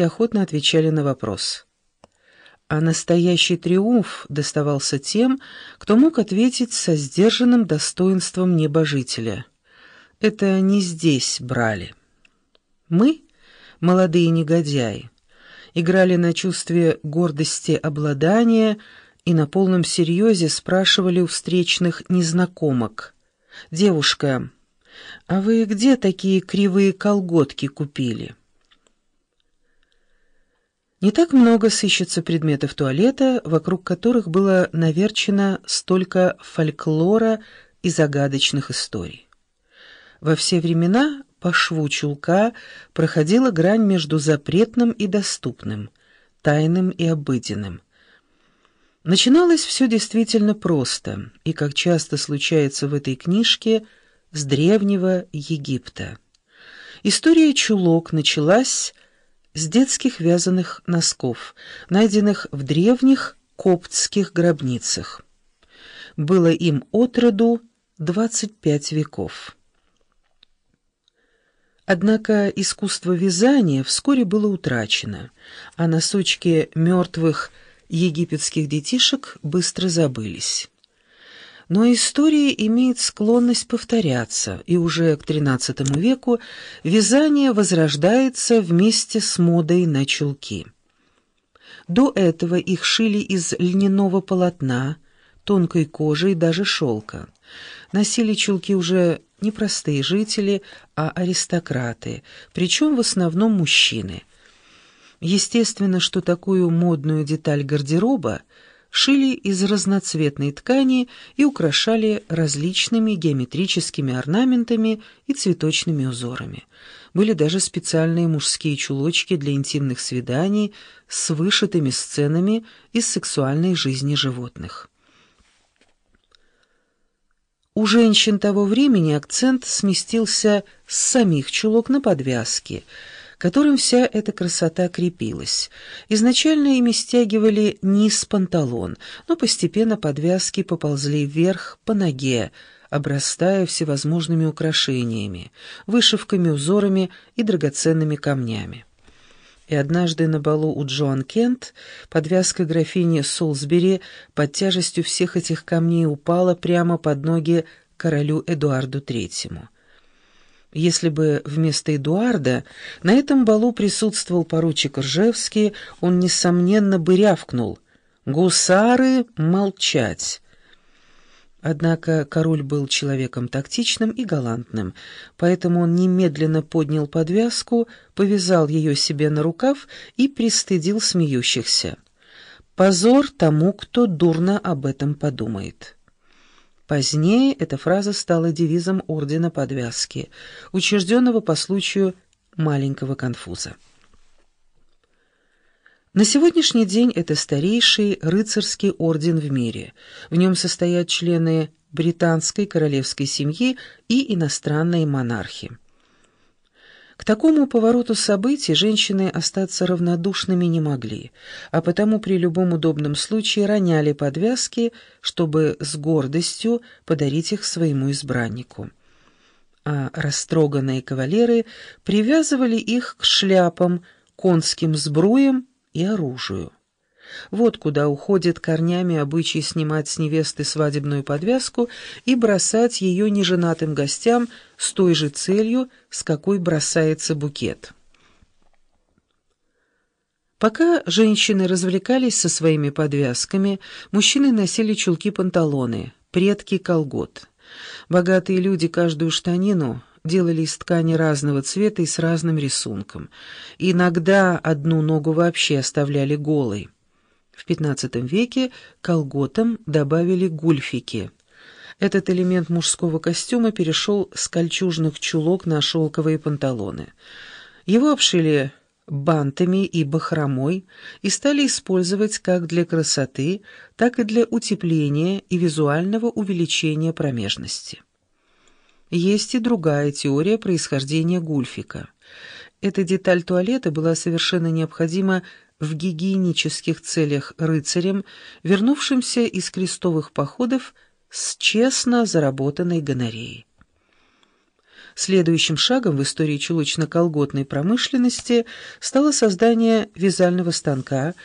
и охотно отвечали на вопрос. А настоящий триумф доставался тем, кто мог ответить со сдержанным достоинством небожителя. Это не здесь брали. Мы, молодые негодяи, играли на чувстве гордости обладания и на полном серьезе спрашивали у встречных незнакомок. «Девушка, а вы где такие кривые колготки купили?» Не так много сыщется предметов туалета, вокруг которых было наверчено столько фольклора и загадочных историй. Во все времена по шву чулка проходила грань между запретным и доступным, тайным и обыденным. Начиналось все действительно просто, и, как часто случается в этой книжке, с древнего Египта. История чулок началась с детских вязаных носков, найденных в древних коптских гробницах. Было им от роду 25 веков. Однако искусство вязания вскоре было утрачено, а носочки мертвых египетских детишек быстро забылись. Но история имеет склонность повторяться, и уже к XIII веку вязание возрождается вместе с модой на чулки. До этого их шили из льняного полотна, тонкой кожи и даже шелка. Носили чулки уже не простые жители, а аристократы, причем в основном мужчины. Естественно, что такую модную деталь гардероба шили из разноцветной ткани и украшали различными геометрическими орнаментами и цветочными узорами. Были даже специальные мужские чулочки для интимных свиданий с вышитыми сценами из сексуальной жизни животных. У женщин того времени акцент сместился с самих чулок на подвязки, которым вся эта красота крепилась. Изначально ими стягивали низ панталон, но постепенно подвязки поползли вверх по ноге, обрастая всевозможными украшениями, вышивками, узорами и драгоценными камнями. И однажды на балу у Джоан Кент подвязка графини Солсбери под тяжестью всех этих камней упала прямо под ноги королю Эдуарду Третьему. Если бы вместо Эдуарда на этом балу присутствовал поручик Ржевский, он, несомненно, бы рявкнул «Гусары, молчать!» Однако король был человеком тактичным и галантным, поэтому он немедленно поднял подвязку, повязал ее себе на рукав и пристыдил смеющихся. «Позор тому, кто дурно об этом подумает». Позднее эта фраза стала девизом Ордена Подвязки, учрежденного по случаю маленького конфуза. На сегодняшний день это старейший рыцарский орден в мире. В нем состоят члены британской королевской семьи и иностранные монархи. К такому повороту событий женщины остаться равнодушными не могли, а потому при любом удобном случае роняли подвязки, чтобы с гордостью подарить их своему избраннику. А растроганные кавалеры привязывали их к шляпам, конским сбруям и оружию. Вот куда уходит корнями обычай снимать с невесты свадебную подвязку и бросать ее неженатым гостям с той же целью, с какой бросается букет. Пока женщины развлекались со своими подвязками, мужчины носили чулки-панталоны, предки колгот. Богатые люди каждую штанину делали из ткани разного цвета и с разным рисунком. Иногда одну ногу вообще оставляли голой. В XV веке колготам добавили гульфики. Этот элемент мужского костюма перешел с кольчужных чулок на шелковые панталоны. Его обшили бантами и бахромой и стали использовать как для красоты, так и для утепления и визуального увеличения промежности. Есть и другая теория происхождения гульфика. Эта деталь туалета была совершенно необходима в гигиенических целях рыцарям, вернувшимся из крестовых походов с честно заработанной гонореей. Следующим шагом в истории чулочно-колготной промышленности стало создание вязального станка,